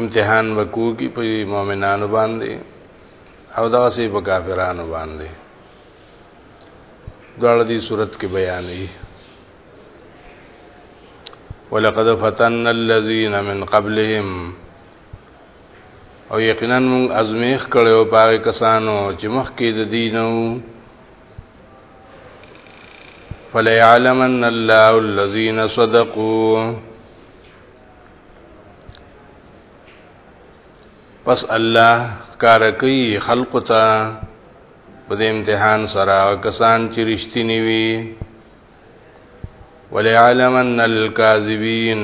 امتحان وکړو کی په مؤمنانو باندې او دا سه په کافرانو باندې دواړه دي صورت کې بیانې ولقد فتن الذين من قبلهم او یقینا موږ ازمیخ کړو پاره کسانو چې مخکې د دینو فليعلمن الله الذين صدقوا پس الله کار کوي خلق ته په امتحان سره کسان چې رښتینی وي ولعلمن الكاذبين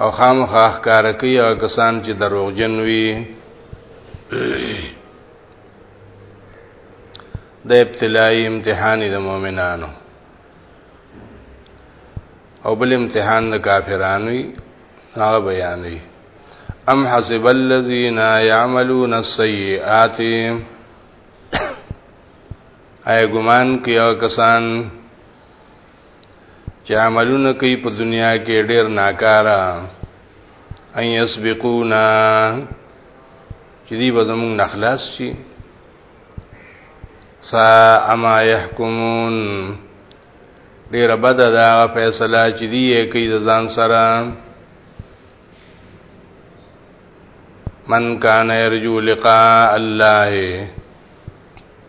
او خامخا ښکار کوي او کسان چې دروغجن وي د ابتلای امتحان د مؤمنانو او بل امتحان د کافرانو هغه بیانوي ام حسب الذين يعملون السيئات آیا ګمان کوي او کسان چې عملونه کوي په دنیا کې ډیر ناکاره ان یسبقونا چې دی به زمونږ نخلاص شي سا اما يحكمون ډیر بد دا فیصله چې دی کوي ځان سره من کان يرجو لقاء الله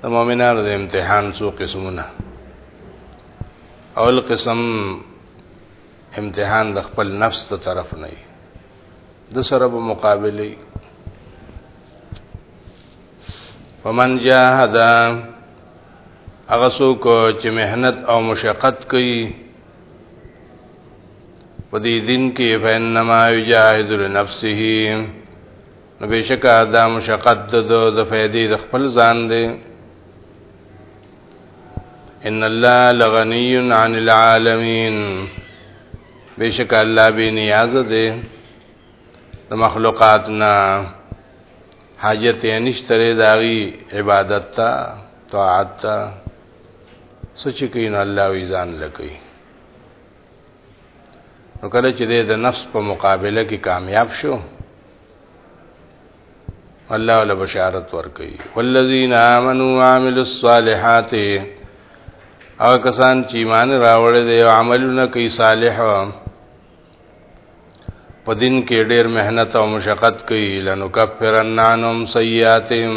د مؤمنانو د امتحان څو قسمونه اول قسم امتحان د خپل نفس ته طرف نه د سره په مقابله ومن جاهد هغه څوک چې مهنت او مشقت کوي په دې دین کې فینما یجاهد لنفسه نو بشکا دا مشقت د د فیدې د خپل ځان دی ان الله لغنی عن العالمین بشکا الله به نیاز دی د مخلوقات نه حاجت یې نشته داغي عبادت ته طاعت ته سچ کین الله وی ځان لکې نو کله چې د نفس په مقابله کې کامیاب شو الله ول بشارت ورکړي والذین آمنوا وعملوا الصالحات او کسان چې ایمان راوړل دي او عملونه کوي صالح په دین کې ډېر مهنت او مشقت کوي لنو کفرن عنهم سیئاتهم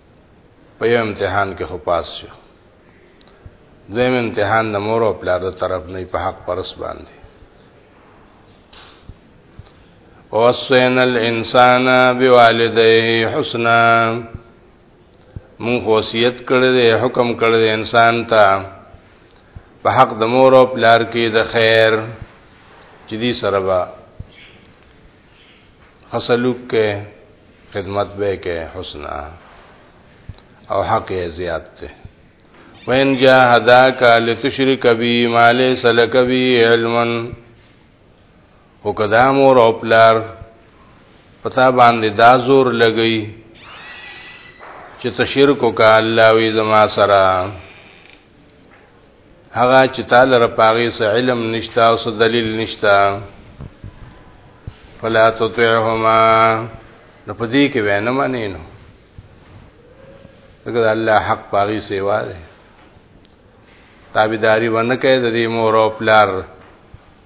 په یو امتحان کې خو پاس شو دویم امتحان د مور او پلار د طرف نه په حق پرس باندې وصینا الانسان بوالديه حسنا مون وصیت کړی دی حکم کړی دی انسان ته په حق د مور او پلار کې د خیر چې دې سره خسلوک کې خدمت به کې حسنا او حق یې زیات دی وین جاهداک لتشرک بی ما ليس لك بی علما وکدا مور او پلار پتا باندې دا زور لګی چې تشرک وکړه الله وی زما سره هغه چې تعالی رپاغي سه علم نشتا او سه دلیل نشتا فلا تطعهما نو په دې کې وینه معنی نو دغه الله حق پاغي سیوا ده تابعداري ونه کوي د دې مور او پلار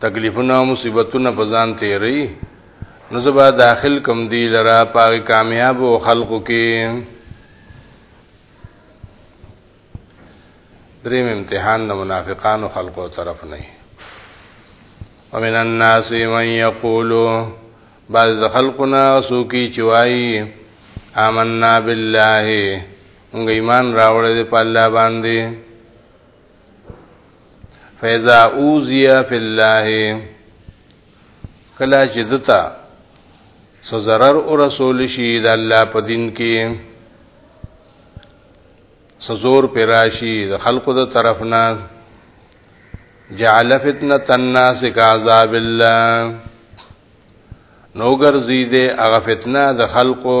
تکلیفونه او مصیبتونه په ځان تیری نو زبا داخل کم دی لرا پاغی کامیاب او خلقو کې دریم امتحان د منافقانو خلقو طرف نه ومن الناس من یقول بعض د خلقنا سوکی چوي آمنا بالله موږ ایمان راوړل په الله باندې فیضا اوزیا فی الله کلا چې دتا سو zarar او رسول شي د الله په دین کې سزور پر راشي د خلقو د طرف نه جعل فتنه الناس کعذاب الله نو ګرځي دې هغه فتنه د خلقو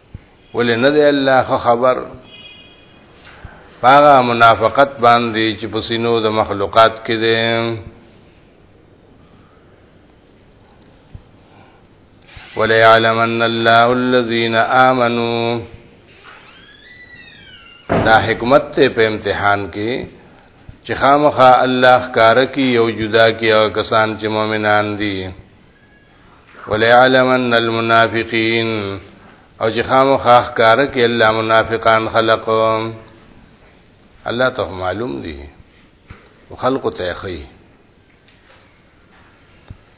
ولې نه دی الله خو خبر پاغه منافقت باندې چې په سينو د مخلوقات کې دي وليعلمن الله الذين آمنوا دا حکمت ته په امتحان کې چې خامخا الله ښکار کی یو جدا کی او کسان چې مؤمنان دي ولعلمن المنافقین او چې خامو خاخ کار کې الله منافقان خلق الله ته معلوم دي خلق ته خي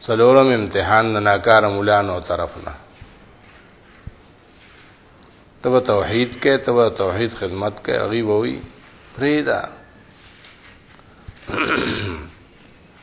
څلورم امتحان د ناکار مولانو طرفنا تب توحید کې تب توحید خدمت کې غیب وي فریدا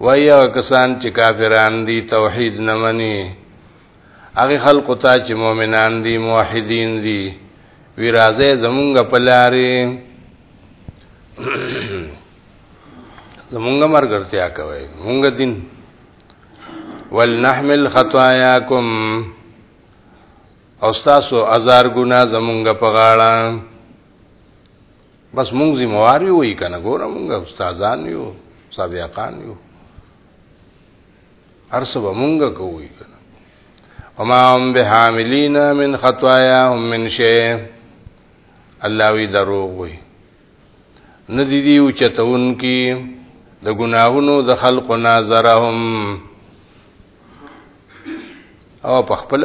وای هغه کسان چې کافران دي توحید نه مني هغه خلق ته چې مؤمنان دي موحدین دي وی راځي زمونږ په لارې زمونږ مرګرتیا کوي مونږ دین ولنحمل خطاياکم او تاسو ازار ګنا زمونږ په غاړه بس مونږ ذمہوار یو وی کنه ګوره مونږ استادان یو سابقان یو هر څه به مونږ کوی کنه وما هم بحاملین من خطاياهم من شيء الله وی دروغ وی ندی دی او چتون کی د ګناهونو د خلق نظرهم او په خپل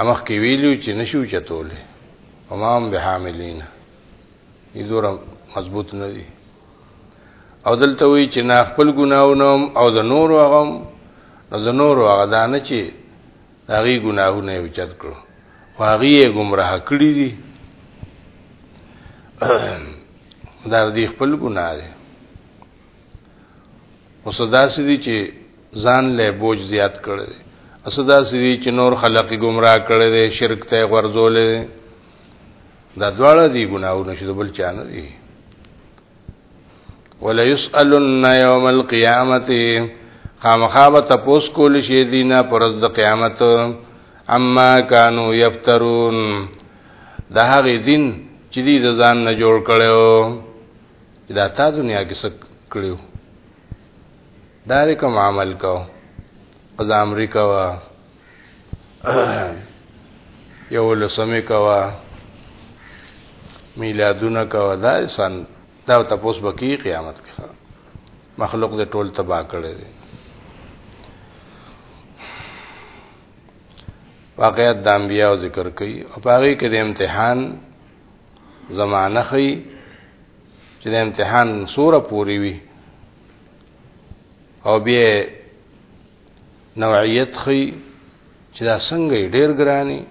امخ کې ویلو چې نشو چتولې امام به حاملین دي دور مضبوط نه دي او دلته وی چې نه خپل ګناونه او د نور هغم نو د نور هغه دانه چې هغه ګناونه یې اوچت کړو خو هغه یې گمراه کړی دي دا دې خپل ګناه دي وسدا سدي چې ځان له بوج زیات کړي اسدا سدي چې نور خلق گمراه کړي دي شرک ته غرزول دا دواړه دي ګناونه شي بل چانه دي ولا يسالن يوم القيامه خامخابه تپوس کول شي دینه پرز د قیامت اما كانوا يفترون دا هغه دین چې دی د ځان نه جوړ کړو دا تا دنیا کې څه کړیو دا دې کوم عمل کو قضا امریکا وا یو لسمه کوا میلادونه کوا دا انسان دا تاسو به کی قیامت کې مخلوق دې ټول تباہ کړي دي واقعیت د انبیاء ذکر کوي او هغه کې د امتحان زمانه خي چې د امتحان سوره پوری وي او بیا نوعیت خي چې دا څنګه ډیر ګرانی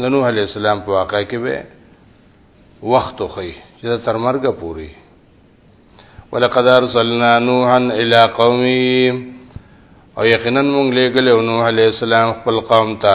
د نوح علی السلام په واقع کې به وخت خي چې دا تر مرګ پوری ولقد ارسلنا نوحا الى قومه او یقینا مونږ لګل نوح علی السلام خپل قوم ته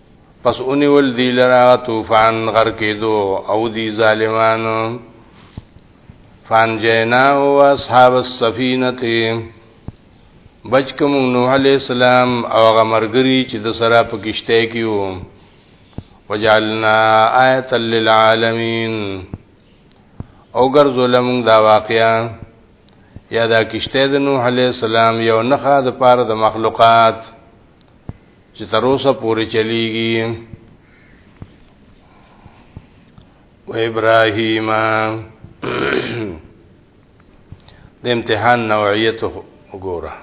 پس اونی ول دی لرا طوفان غر کېدو او دی ظالمانو فان جینا او اصحاب السفینه بچکم نوح علیہ السلام او غمرګری چې د سره په کشته کې وو وجعلنا آیه للعالمین او ګر ظلم دا واقعا یا دا کشته د نوح علی السلام یو نخا د پاره د مخلوقات چې تر اوسه پورې چلیږي و ابراهیم د امتحان نوعیت وګوره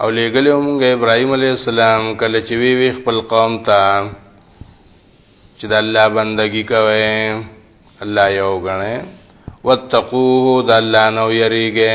او لګلې مونږ ابراهيم عليه السلام کله چې وی وی خپل قوم ته چې د الله بندگی کوي الله یو غنه وتقوه د الله نو یریږي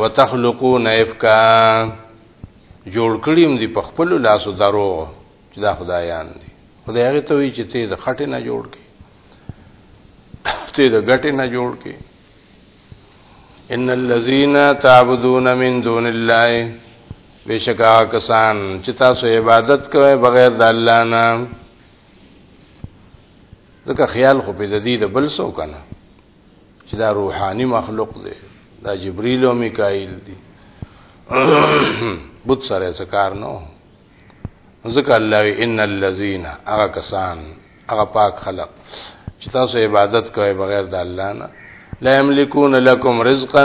وتخلقون افکا جوړ کړیم دی په خپل لاسو درو چې دا خدایان دي خدای هغه ته وی چې ته د خټه نه جوړ کی ته د غټه نه جوړ کی ان الذين تعبدون من دون الله بشکا کسان چې تاسو عبادت کوئ بغیر د الله نه ځکه خیال خو په دې د بل سو کنه چې دا روحاني مخلوق دی دا جبريل او میکائیل دي بوت سره څه کار نه ځکه الله وی ان الذين هغه کسان هغه پاک خلق چې تاسو عبادت کوئ بغیر د الله نه لا یملکون لکم رزقا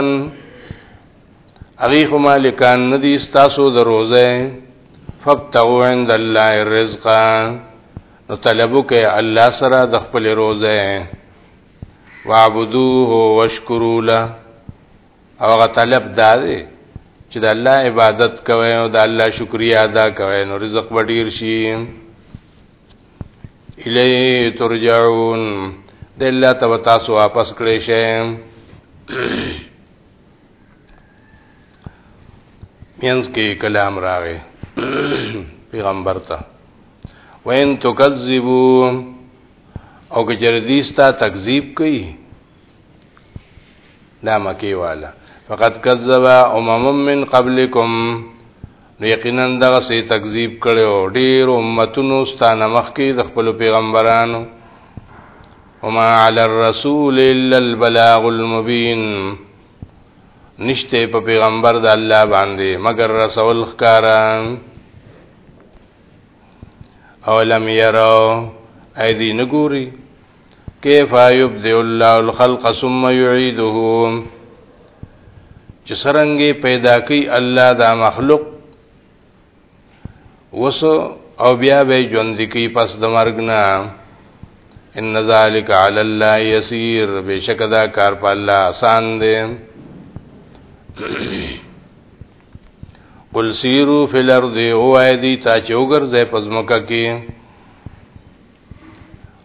اغي خو مالکان ندي تاسو د روزه فبتغوا عند الله الرزق نو طلبو کې الله سره د خپل روزه وعبدوه واشکروا له او هغه طلب دا دی چې د الله عبادت کوي او د الله شکریا ادا کوي نو رزق به ډیر شي الی ترجعون د الله ته تاسو واپس کړئ شئ مینس کې کلام راغی پیغمبر ته وین تکذبو او که جردی ستا تکذیب کوي دا مکی والا فقط کذب امم من قبلکم یقینا دغه سي تکذیب کړو ډیر امتونو ستانه مخکې د خپل پیغمبرانو وما على الرسول الا البلاغ المبين نشته په پیغمبر د الله باندې مگر رسول خکاران او لم يروا ايدي نګوري كيف يبدئ الله الخلق ثم يعيده چې سرنګي پیدا کوي الله دا مخلوق وسو او بیا به ژوند کی پس د مرګ نه ان ذالک علی الله یسیر بشک دا کار په الله آسان دی قل سیرو فی الارض او ایدی تا چې وګرځې پزمکه کې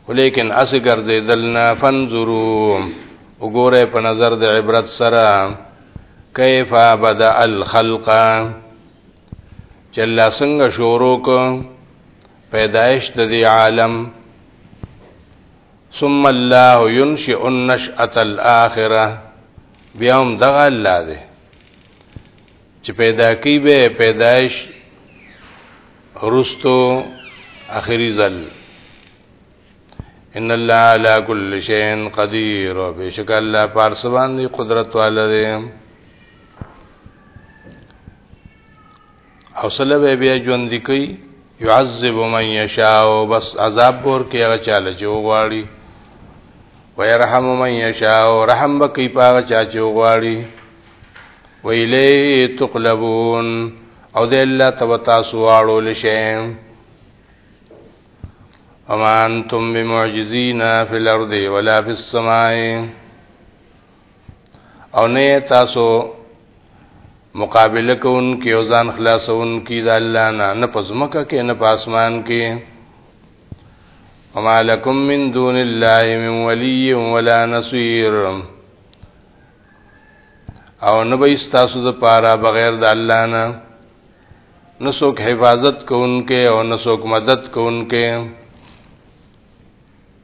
ولیکن اس ګرځې دلنا فنظرو وګوره په نظر د عبرت سره کیف بدا الخلق چلا څنګه شروع کو پیدائش د دی عالم ثم الله ينشئ النشأة الاخره بیا هم دغه الله دی چې پیدا کی به پیدائش رستو اخری ځل ان الله على كل شيء قدير وبشك الله پارس باندې قدرت والده حوصله به بیا ژوند کوي يعذب من يشاء بس عذاب ور کې هغه چاله چې وغواړي ويرحم من يشاء رحم بکې پاغه چا چې وغواړي ویلی تقلبون او د الله تبارک وتعالى سوالو لشه وما انتم بمعجزين في الارض ولا في السماء او نه تاسو مقابله کوون کې او ځان خلاصون کې د الله نه نه پزمکه کې نه پاسمان کې وما لكم من دون الله من ولي ولا نصير او نه به تاسو د پاره بغیر د الله نه نسوک حفاظت کوونکې او نسوک مدد کوونکې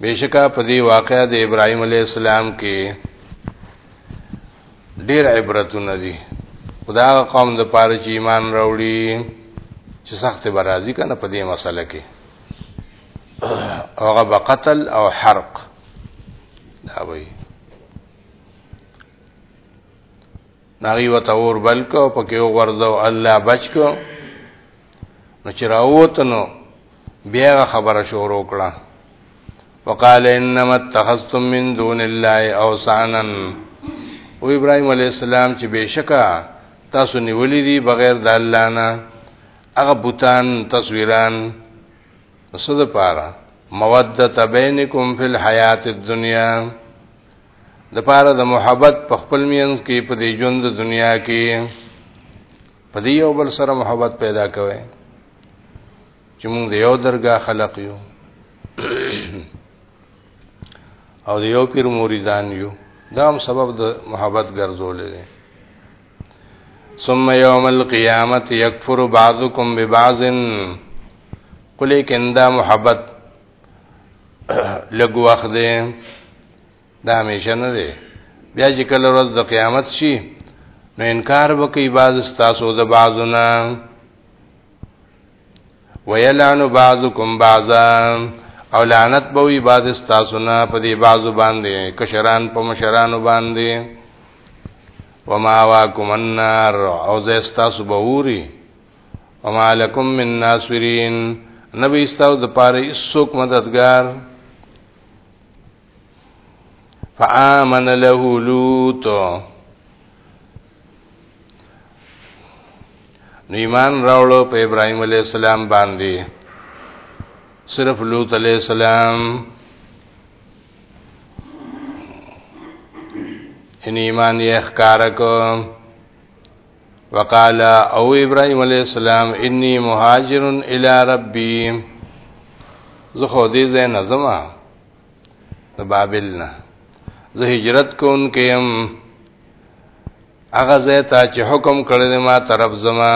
بشکا په دې واقعې د ابراهيم عليه السلام کې ډېر عبرتونه دي خدا قوم د پاره چې ایمان راوړي چې سخت برازي کنه په دې مسله کې هغه بقتل او حرق دا وایي ناغي وته اور بلکو پکې وغورځو الله بچکو نو چې راووتنو بیا خبره شروع کړه وقال انما اتخذتم من دون الله اوثانا او ابراهيم عليه السلام چې بشکا تاسو نیولې دي بغیر د الله نه هغه بوتان تصویران وسد پاره موده بینکم فی الحیات الدنیا د پاره د محبت په خپل مینس کې په دې ژوند د دنیا کې په دې یو بل سره محبت پیدا کوي چې موږ د یو درگاه خلق یو او د یو پیر مریدان یو دا هم سبب د محبت ګرځولې دي ثم يوم القيامه يكفر بعضكم ببعض قل لیکن دا محبت لګ وخت دی دا همیشه نه دی بیا چې کله ورځ د قیامت شي نو انکار وکي بعض تاسو د بعضنا ویلعن بعضکم بعضا او لعنت به وي بعض تاسو نه په دې بعضو باندې کشران په مشرانو باندې وما واکم النار او زه تاسو به ووري وما لكم من ناصرين نبی استاو د پاره هیڅوک مددگار فآمن له لوط نو ایمان راوړو په ابراهيم عليه السلام باندې صرف لوط عليه السلام ان ایمان یې ښکارا کو وقال او ابراهيم عليه السلام اني مهاجر الى ربي زه خو دې ځای نه زما د بابل نه زه هجرت کون کيم هغه ځای ته چې حکم کړل ما طرف زما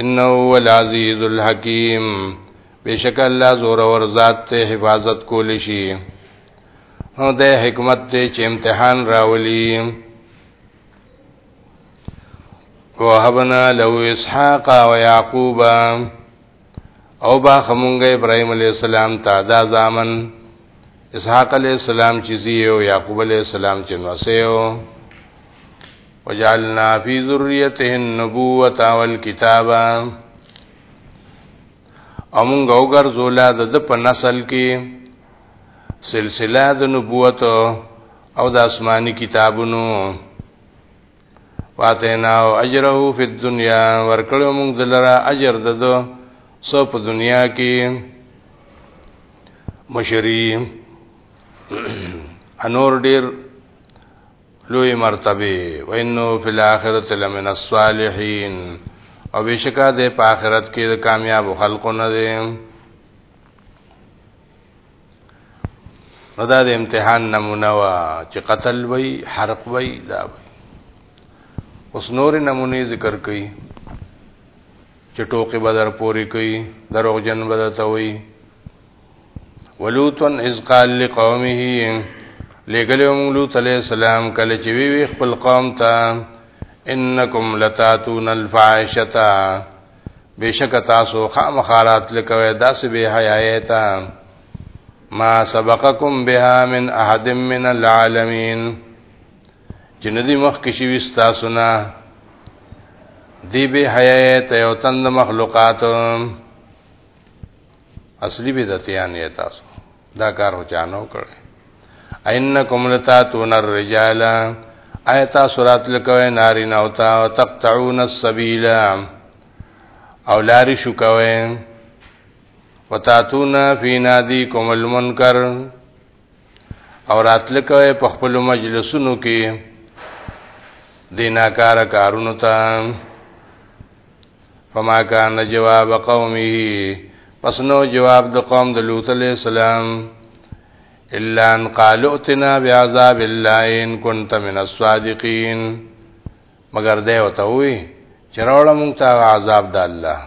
انه هو العزيز الحكيم بشک الله زور ور ذات ته حفاظت کول شي نو د حکمت ته چې امتحان راولي وهبنا له اسحاق او يعقوب او با خمونګه ابراهيم عليه السلام ته دا ځامن اسحاق عليه السلام چې زیو يعقوب عليه السلام چې نوسيو وجعلنا في ذريته النبوة والكتاب امونګ او ګرځولا د په نسل کې سلسله د نبوت او د آسماني کتابونو واتینا او اجره فی الدنیا ورکړو موږ دلرا اجر ددو سو په دنیا کې مشری انور ډیر لوی مرتبه و انه فی الاخرته لمن الصالحین او بشکا د په آخرت کې د کامیاب خلقونه دي نو دا د امتحان نمونه وا چې قتل وای حرق وای دا وای اوس نور نمونه ذکر کړي چې ټوکې بدر پوری کوي دروغ جن بدر ته وای ولوتن اذ قال لقومه لګل موږ لوط علی السلام کله چې وی خپل قوم ته انکم لتاتون الفاحشه بشک تاسو خامخا راتل کوي داسې به حیاي ته ما سبقکم بها من احد من العالمین چې ندی مخ کې شي تاسو نه دی به حیاي ته یو تند مخلوقات اصلي بدعتيان یې تاسو دا کار و چانو کړي انکم لتاتون الرجال ایت سورات لکوي ناری نه اوتا او تقطعون السبیل او لاری شو کوي وتاتون فی نادیکم المنکر او راتل کوي په خپل مجلسونو کې دیناکار کارونو ته فما کان جواب قومه پس نو جواب د قوم د لوط علیہ السلام الا ان قالوا اتنا بعذاب الله ان كنت من الصادقين مگر دی وته وی چراوړه مونږ ته عذاب د الله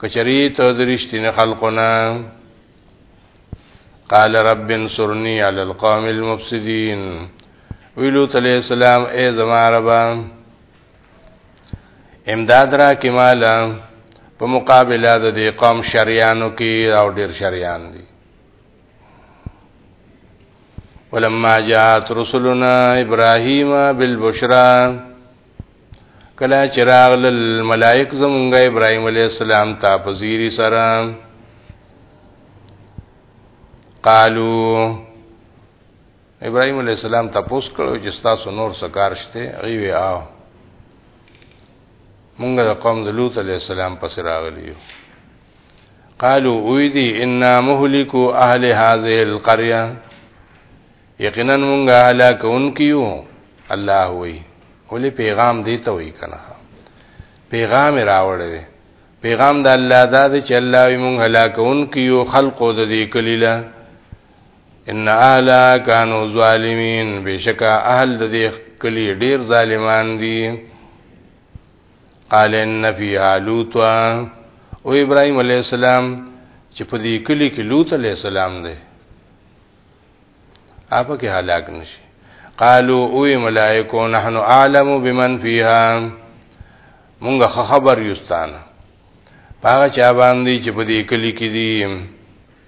کچری ته درشتین خلقنا قال رب انصرني على القوم المفسدين ویلو تعالی السلام اے زما ربان امداد را کې مال په مقابله د دې قوم شریانو کې او ډیر شریان دي ولما جاءت رسلنا ابراهيم بالبشرى کلا چراغ للملائک زمونږه ابراهيم عليه السلام ته پذيري سره قالو ابراهيم عليه السلام تاسو کړو چې تاسو نور سکار شته ای وی آو مونږ د قوم د لوط عليه السلام پس راغلی یو قالو اوی دی انا مهلکو اهل هذه القريه یقینا مونږ هلاک اونکیو الله وی ولې پیغام دی ته وی کنه پیغام راوړی دی پیغام د الله دا دی چې الله وی مونږ هلاک اونکیو خلقو د دې کلیله ان اهل کانو ظالمین بشکا اهل د دې کلی ډیر ظالمان دي قال ان فی لوط او ابراهیم علی السلام چې په دې کلی کې لوط علی السلام دی اپ کې هلاک نشي قالو او ملائکو نحن اعلم بمن فیها مونږه خبر یوستانه پاغه چا باندې چې په دې کلی کې دي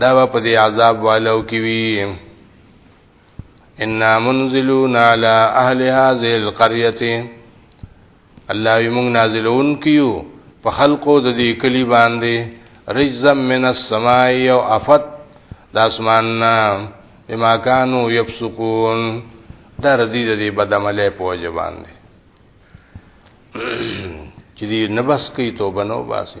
دا به په دې عذاب والو کې وي ان منزلون علی اهل هذه القريه الله یمون نازلون کیو په خلقو د دې کلی باندې رجزم من السماء او افت د اسمان بما كانوا يفسقون در دې دې بدعمله پوجا باندې چې دې نبس کوي توبه نو باسي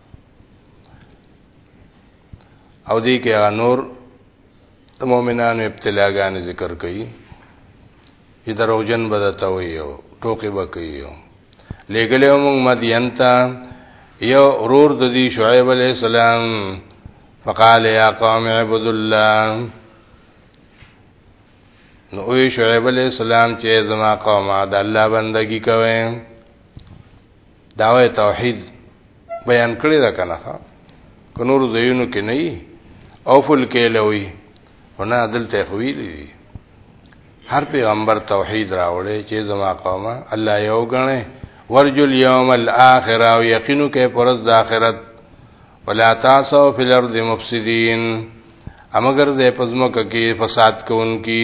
او دې کې هغه نور د مؤمنانو ابتلاګان ذکر کړي چې دروغجن بدته وي او ټوکی وکړي لګلې موږ مدین ته یو رور د دې شعیب علی السلام فقال یا قوم اعبدوا الله نو وی شعیب علیہ السلام چې زما قوم د الله بندگی کوي داوی توحید بیان کړی دا کنه که نور زینو کې نه او فل کې لوي هنا دلته خویل دي هر پیغمبر توحید راوړي چې زما قومه الله یو غنه ورجو اليوم الاخر او یقینو کې پرز د اخرت ولا تاسو فی الارض مفسدین امگر زه پزمو کې فساد کوونکی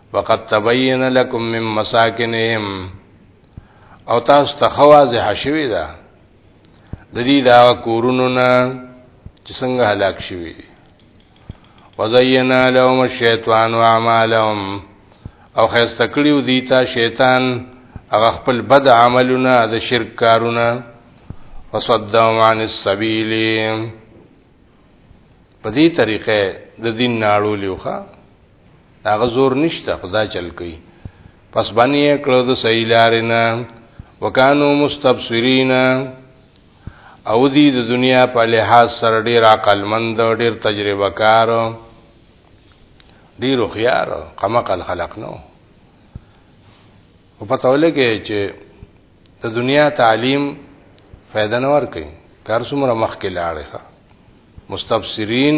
وقد تبين لكم من مساكنهم او تاسو ته خوازه شوی دا د دې دا کورونو نه چې څنګه هلاک شوی وزینا لهم الشیطان اعمالهم او خسته کړیو دی تا شیطان هغه خپل بد عملونه د شرک کارونه وصدهم عن السبیل په دې طریقې د دین ناړو لیوخه هغه زور نشته خدا چل کوي پس باندې کړو د صحیح لارینه وکانو مستبصرین او دی د دنیا په لحاظ سره ډیر عقل مند ډیر تجربه کار ډیر خيار قمقل خلق نو په پته ولګي چې د دنیا تعلیم فائدہ نه ور کوي کار څومره مخکې لاړې ښه مستبصرین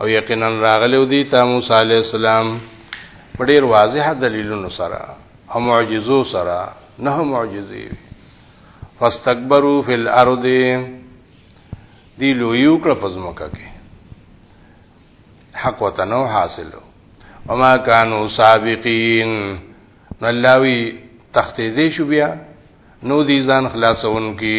او یقینا راغلی دی ته موسی علی السلام په ډیر واضح دلیلونو سره او معجزو سره نه معجزې فاستكبروا فی الارض دی لویو کړ پزمکه کې حق وتنو حاصلو وما كانوا سابقين نلاوی تختې دې شو بیا نو دي ځان خلاصون کې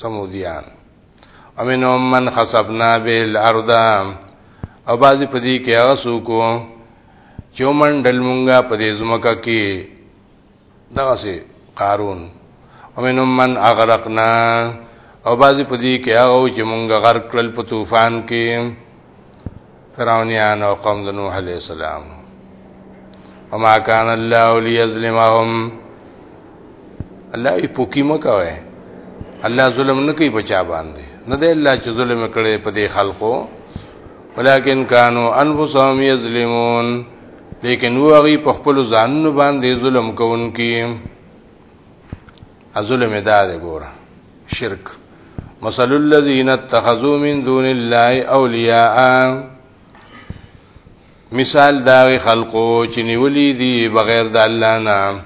سمودیان امنهم من خسفنا به الارض او بازی پدی کې هغه سوکو چې منډل مونږه پدې زمکه کې دغه سي قارون ومنهم من اغرقنا او بازی پدی کې هغه چې مونږه غرق کړل په طوفان کې فرعونیان او قوم د نوح علی السلام وما كان الله ليظلمهم الله یې پوکي مکوي الله ظلم نه کوي بچا باندې نه دی الله چې ظلم کړي په دې خلکو ولكن كانوا انفسهم يظلمون لیکن و هغه په خپل ځانونو باندې ظلم کوونکي ظلم ادا دی ګوره شرک مثل الذين اتخذوا من دون الله اولیاء مثال دا خلقو چې نیولې دي بغیر د الله نه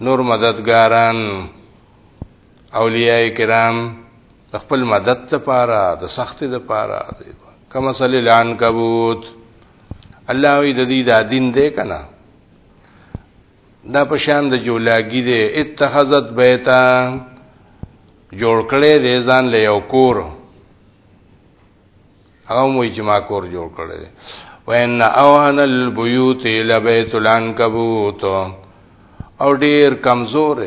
نور مددګاران اولیاء کرام خپل مدد لپاره د سخت لپاره دی کما صلی الان کبوت الله وی د دې دا دین دی کنه دا په شان د جولاګي دی اتخذت بیتا جوړ کړي دی ځان له یو کور هغه مو اجماع کور جوړ کړي دی وان اوهن البيوت لبيت العنكبوت او ډیر کمزور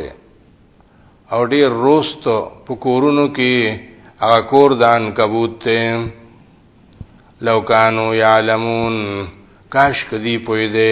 او ډیر روست په کورونو کې هغه کور د عنکبوت ته لو کانو یعلمون کاش کدی پوی دی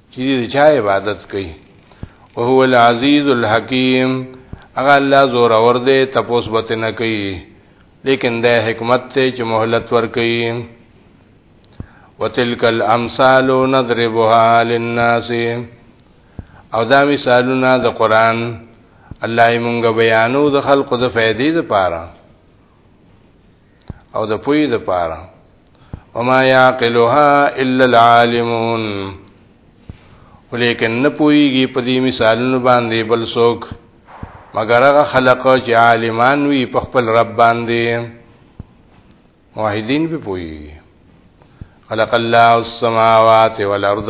چې دې چا عبادت کوي او هو العزیز الحکیم هغه الله زور اور دې تپوس بته نه کوي لیکن د حکمت ته چې مهلت ور کوي وتلک الامثال نضربها للناس او دا مثالونه د قران الله یې مونږ بیانو د خلقو د فائدې لپاره او د پوی د پاره وما يعقلها الا العالمون ولیکن نه پویږي په دې مثالونو باندې بل څوک مگر هغه خلق چې عالمان وي په خپل رب باندې موحدین به پویږي خلق الله السماوات والارض